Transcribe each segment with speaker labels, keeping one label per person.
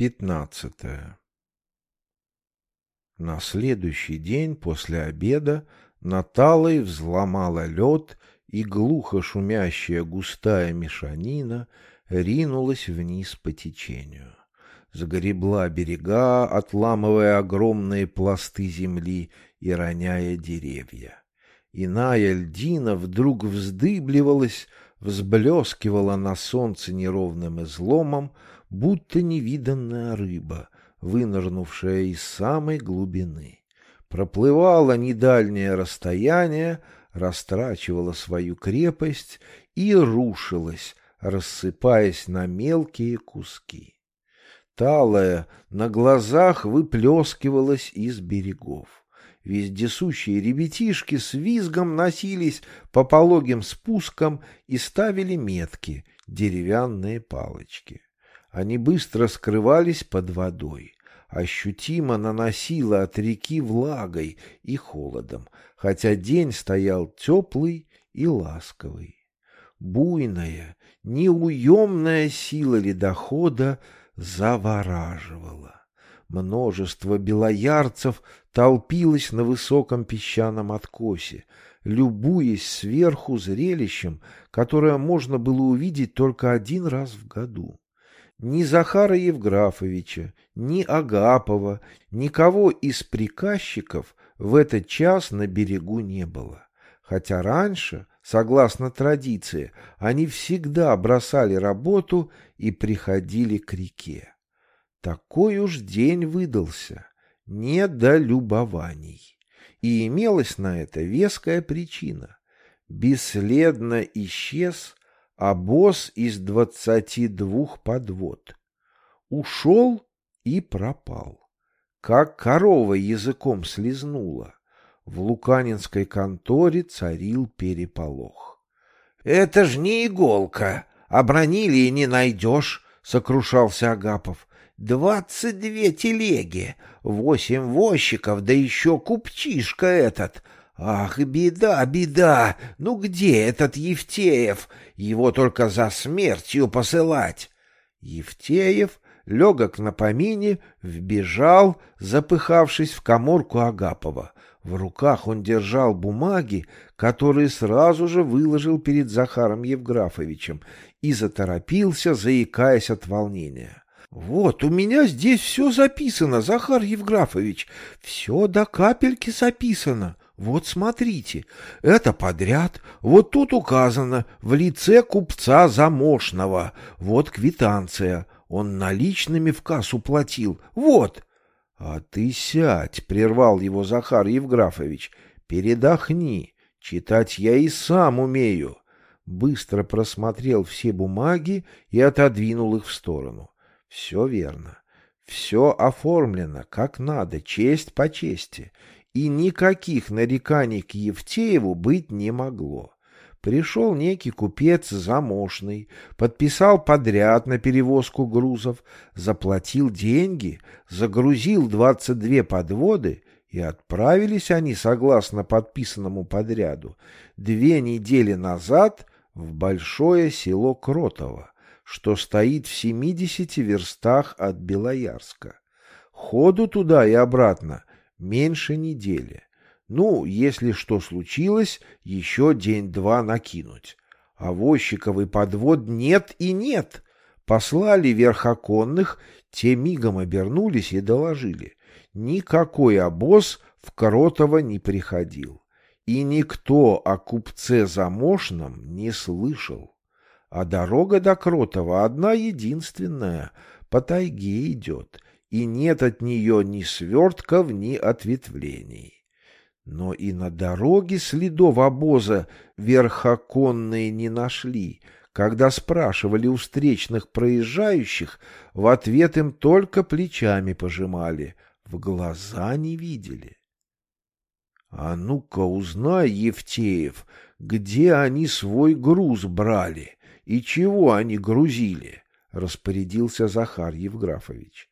Speaker 1: Пятнадцатое. На следующий день после обеда Наталой взломала лед, и глухо шумящая густая мешанина ринулась вниз по течению. Загребла берега, отламывая огромные пласты земли и роняя деревья. Иная льдина вдруг вздыбливалась, взблескивала на солнце неровным изломом, будто невиданная рыба, вынырнувшая из самой глубины. Проплывала недальнее расстояние, растрачивала свою крепость и рушилась, рассыпаясь на мелкие куски. Талая на глазах выплескивалась из берегов. Вездесущие ребятишки с визгом носились по пологим спускам и ставили метки, деревянные палочки. Они быстро скрывались под водой. Ощутимо наносило от реки влагой и холодом, хотя день стоял теплый и ласковый. Буйная, неуемная сила ледохода завораживала. Множество белоярцев толпилось на высоком песчаном откосе, любуясь сверху зрелищем, которое можно было увидеть только один раз в году. Ни Захара Евграфовича, ни Агапова, никого из приказчиков в этот час на берегу не было. Хотя раньше, согласно традиции, они всегда бросали работу и приходили к реке. Такой уж день выдался, не до любований. И имелась на это веская причина. Бесследно исчез босс из двадцати двух подвод. Ушел и пропал. Как корова языком слезнула. В луканинской конторе царил переполох. — Это ж не иголка, обронили и не найдешь, — сокрушался Агапов. — Двадцать две телеги, восемь возчиков, да еще купчишка этот — Ах, беда, беда! Ну где этот Евтеев? Его только за смертью посылать. Евтеев, легок на помине, вбежал, запыхавшись в коморку Агапова. В руках он держал бумаги, которые сразу же выложил перед Захаром Евграфовичем, и заторопился, заикаясь от волнения. — Вот, у меня здесь все записано, Захар Евграфович, все до капельки записано. Вот смотрите, это подряд, вот тут указано, в лице купца Замошного, вот квитанция, он наличными в кассу платил, вот. — А ты сядь, — прервал его Захар Евграфович, — передохни, читать я и сам умею. Быстро просмотрел все бумаги и отодвинул их в сторону. Все верно. Все оформлено, как надо, честь по чести и никаких нареканий к Евтееву быть не могло. Пришел некий купец замошный, подписал подряд на перевозку грузов, заплатил деньги, загрузил двадцать две подводы, и отправились они, согласно подписанному подряду, две недели назад в большое село Кротово, что стоит в семидесяти верстах от Белоярска. Ходу туда и обратно Меньше недели. Ну, если что случилось, еще день-два накинуть. А возчиков подвод нет и нет. Послали верхоконных, те мигом обернулись и доложили. Никакой обоз в Кротово не приходил. И никто о купце Замошном не слышал. А дорога до Кротова одна единственная, по тайге идет — и нет от нее ни свертков, ни ответвлений. Но и на дороге следов обоза верхоконные не нашли. Когда спрашивали у встречных проезжающих, в ответ им только плечами пожимали, в глаза не видели. — А ну-ка узнай, Евтеев, где они свой груз брали и чего они грузили, — распорядился Захар Евграфович.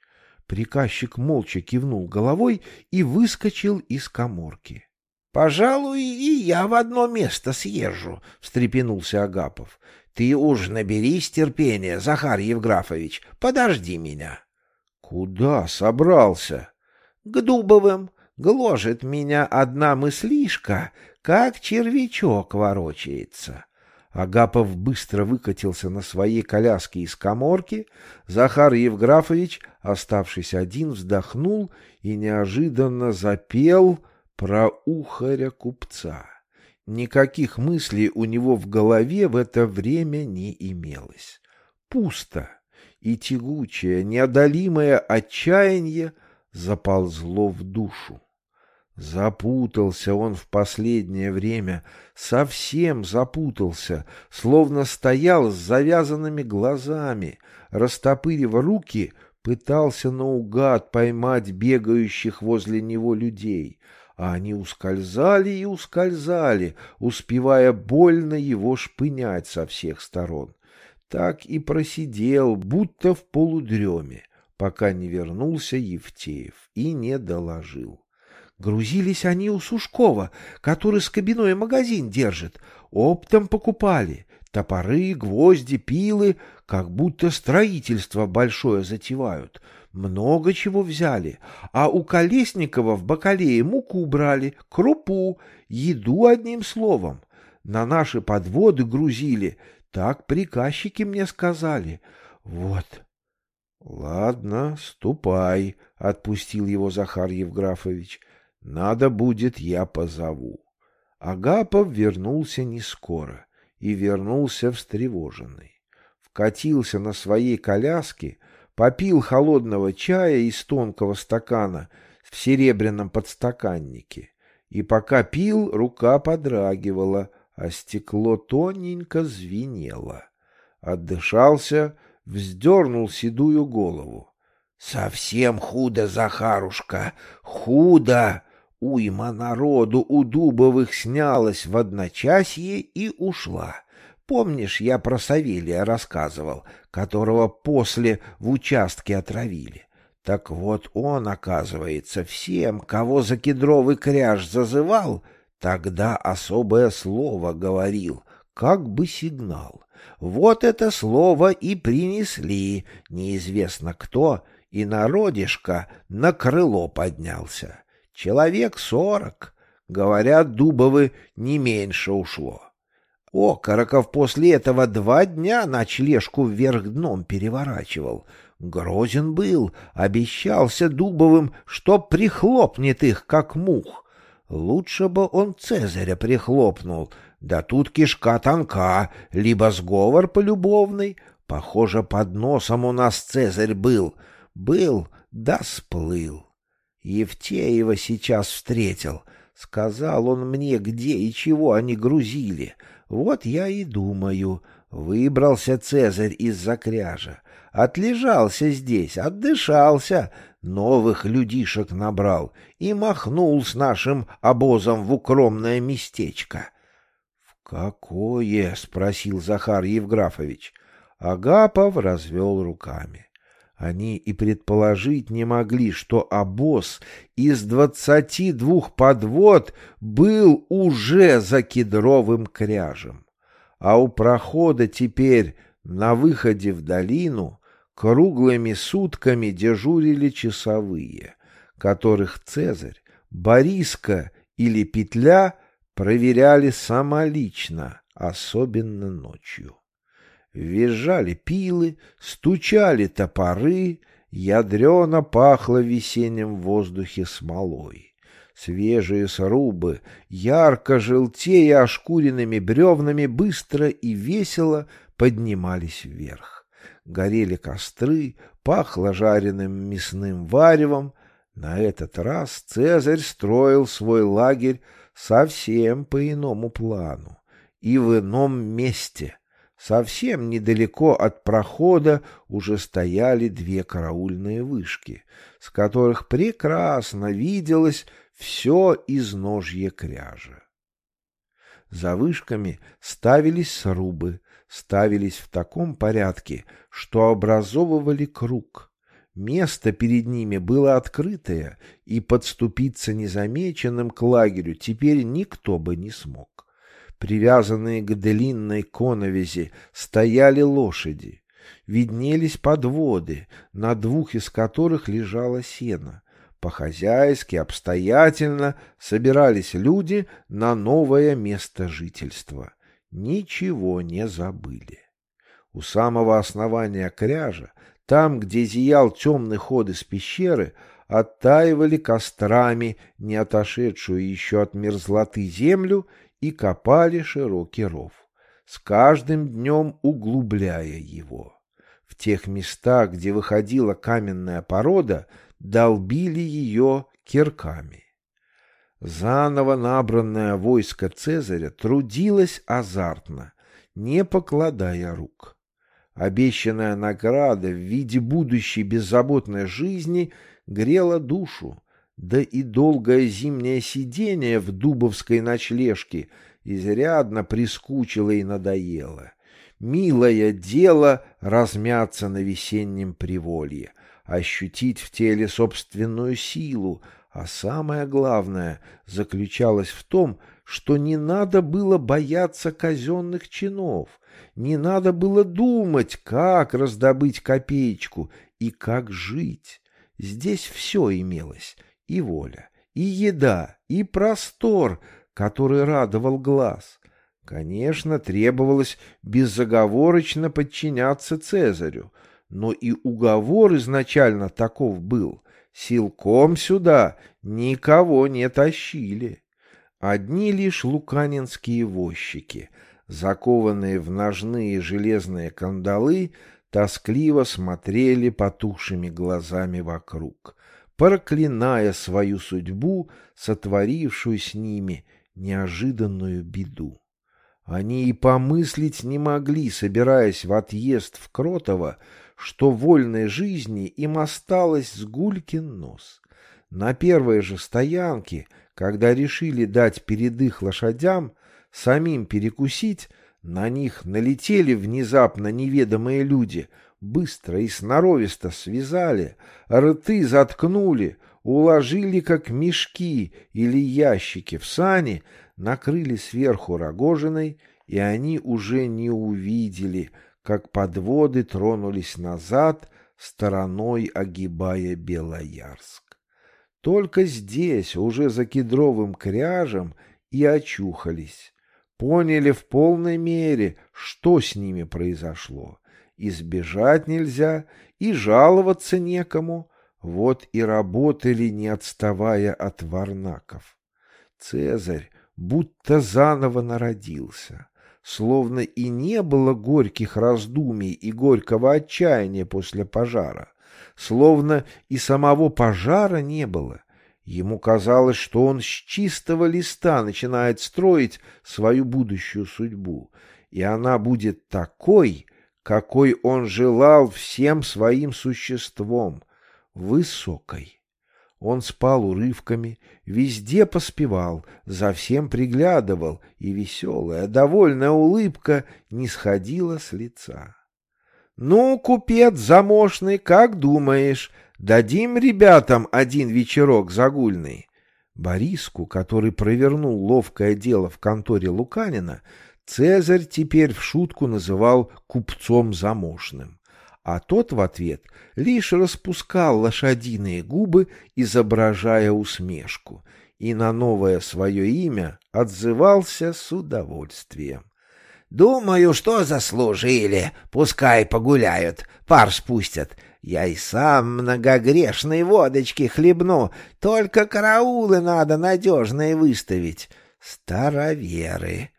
Speaker 1: Приказчик молча кивнул головой и выскочил из коморки. — Пожалуй, и я в одно место съезжу, — встрепенулся Агапов. — Ты уж наберись терпения, Захар Евграфович, подожди меня. — Куда собрался?
Speaker 2: К Дубовым. Гложет меня одна мыслишка, как червячок ворочается.
Speaker 1: Агапов быстро выкатился на своей коляске из коморки. Захар Евграфович, оставшись один, вздохнул и неожиданно запел про ухаря купца. Никаких мыслей у него в голове в это время не имелось. Пусто, и тягучее, неодолимое отчаяние заползло в душу. Запутался он в последнее время, совсем запутался, словно стоял с завязанными глазами, растопырив руки, пытался наугад поймать бегающих возле него людей, а они ускользали и ускользали, успевая больно его шпынять со всех сторон. Так и просидел, будто в полудреме, пока не вернулся Евтеев и не доложил.
Speaker 2: Грузились они у Сушкова, который с кабиной магазин держит. Оптом покупали. Топоры, гвозди, пилы, как будто строительство большое затевают. Много чего взяли. А у Колесникова в Бакалее муку брали, крупу, еду одним словом. На наши подводы грузили. Так приказчики мне сказали. Вот.
Speaker 1: — Ладно, ступай, — отпустил его Захар Евграфович. Надо будет, я позову. Агапов вернулся не скоро и вернулся встревоженный. Вкатился на своей коляске, попил холодного чая из тонкого стакана в серебряном подстаканнике, и пока пил, рука подрагивала, а стекло тоненько звенело. Отдышался, вздернул седую голову. — Совсем худо, Захарушка, худо! Уйма народу у Дубовых снялась в одночасье и ушла. Помнишь, я про Савелия рассказывал, которого после в участке отравили? Так вот он, оказывается, всем, кого за кедровый кряж зазывал, тогда особое слово говорил, как бы сигнал. Вот это слово и принесли, неизвестно кто, и народишко на крыло поднялся. Человек сорок. Говорят, Дубовы не меньше ушло. Окороков после этого два дня ночлежку вверх дном переворачивал. Грозен был, обещался Дубовым, что прихлопнет их, как мух. Лучше бы он Цезаря прихлопнул, да тут кишка тонка, либо сговор полюбовный. Похоже, под носом у нас Цезарь был. Был, да сплыл. Евтеева сейчас встретил. Сказал он мне, где и чего они грузили. Вот я и думаю. Выбрался Цезарь из-за кряжа. Отлежался здесь, отдышался, новых людишек набрал и махнул с нашим обозом в укромное местечко. — В какое? — спросил Захар Евграфович. Агапов развел руками. Они и предположить не могли, что обоз из двадцати двух подвод был уже за кедровым кряжем. А у прохода теперь на выходе в долину круглыми сутками дежурили часовые, которых Цезарь, Бориска или Петля проверяли самолично, особенно ночью. Визжали пилы, стучали топоры, ядрено пахло в весеннем воздухе смолой. Свежие срубы, ярко желтея ошкуренными бревнами, быстро и весело поднимались вверх. Горели костры, пахло жареным мясным варевом. На этот раз Цезарь строил свой лагерь совсем по иному плану и в ином месте — Совсем недалеко от прохода уже стояли две караульные вышки, с которых прекрасно виделось все изножье кряжа. За вышками ставились срубы, ставились в таком порядке, что образовывали круг. Место перед ними было открытое, и подступиться незамеченным к лагерю теперь никто бы не смог. Привязанные к длинной коновизи стояли лошади. виднелись подводы, на двух из которых лежало сено. По-хозяйски, обстоятельно собирались люди на новое место жительства. Ничего не забыли. У самого основания кряжа, там, где зиял темный ход из пещеры, оттаивали кострами не отошедшую еще от мерзлоты землю и копали широкий ров, с каждым днем углубляя его. В тех местах, где выходила каменная порода, долбили ее кирками. Заново набранное войско Цезаря трудилось азартно, не покладая рук. Обещанная награда в виде будущей беззаботной жизни грела душу, да и долгое зимнее сидение в дубовской ночлежке изрядно прискучило и надоело. Милое дело размяться на весеннем приволье, ощутить в теле собственную силу, а самое главное заключалось в том, что не надо было бояться казенных чинов, не надо было думать, как раздобыть копеечку и как жить. Здесь все имелось — и воля, и еда, и простор, который радовал глаз. Конечно, требовалось безоговорочно подчиняться Цезарю, но и уговор изначально таков был. Силком сюда никого не тащили. Одни лишь луканинские возчики, закованные в ножные железные кандалы, тоскливо смотрели потухшими глазами вокруг, проклиная свою судьбу, сотворившую с ними неожиданную беду. Они и помыслить не могли, собираясь в отъезд в Кротово, что вольной жизни им осталось с гулькин нос. На первой же стоянке, когда решили дать передых лошадям, самим перекусить, на них налетели внезапно неведомые люди — быстро и сноровисто связали, рты заткнули, уложили как мешки или ящики в сани, накрыли сверху рогожиной, и они уже не увидели, как подводы тронулись назад, стороной огибая Белоярск. Только здесь, уже за кедровым кряжем, и очухались. Поняли в полной мере, что с ними произошло избежать нельзя, и жаловаться некому. Вот и работали, не отставая от варнаков. Цезарь будто заново народился, словно и не было горьких раздумий и горького отчаяния после пожара, словно и самого пожара не было. Ему казалось, что он с чистого листа начинает строить свою будущую судьбу, и она будет такой, какой он желал всем своим существом, высокой. Он спал урывками, везде поспевал, за всем приглядывал, и веселая, довольная улыбка не сходила с лица. — Ну, купец замошный, как думаешь, дадим ребятам один вечерок загульный? Бориску, который провернул ловкое дело в конторе Луканина, Цезарь теперь в шутку называл купцом замошным, а тот в ответ лишь распускал лошадиные губы, изображая усмешку, и на новое свое имя отзывался с удовольствием. «Думаю, что заслужили, пускай погуляют, пар спустят». Я и сам многогрешной водочки хлебну, только караулы надо надежные выставить. Староверы.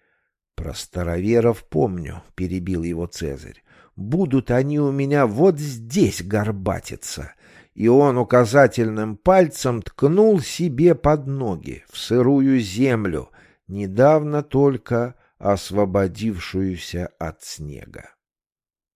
Speaker 1: «Про староверов помню», — перебил его Цезарь. «Будут они у меня вот здесь горбатиться». И он указательным пальцем ткнул себе под ноги, в сырую землю, недавно только освободившуюся от снега.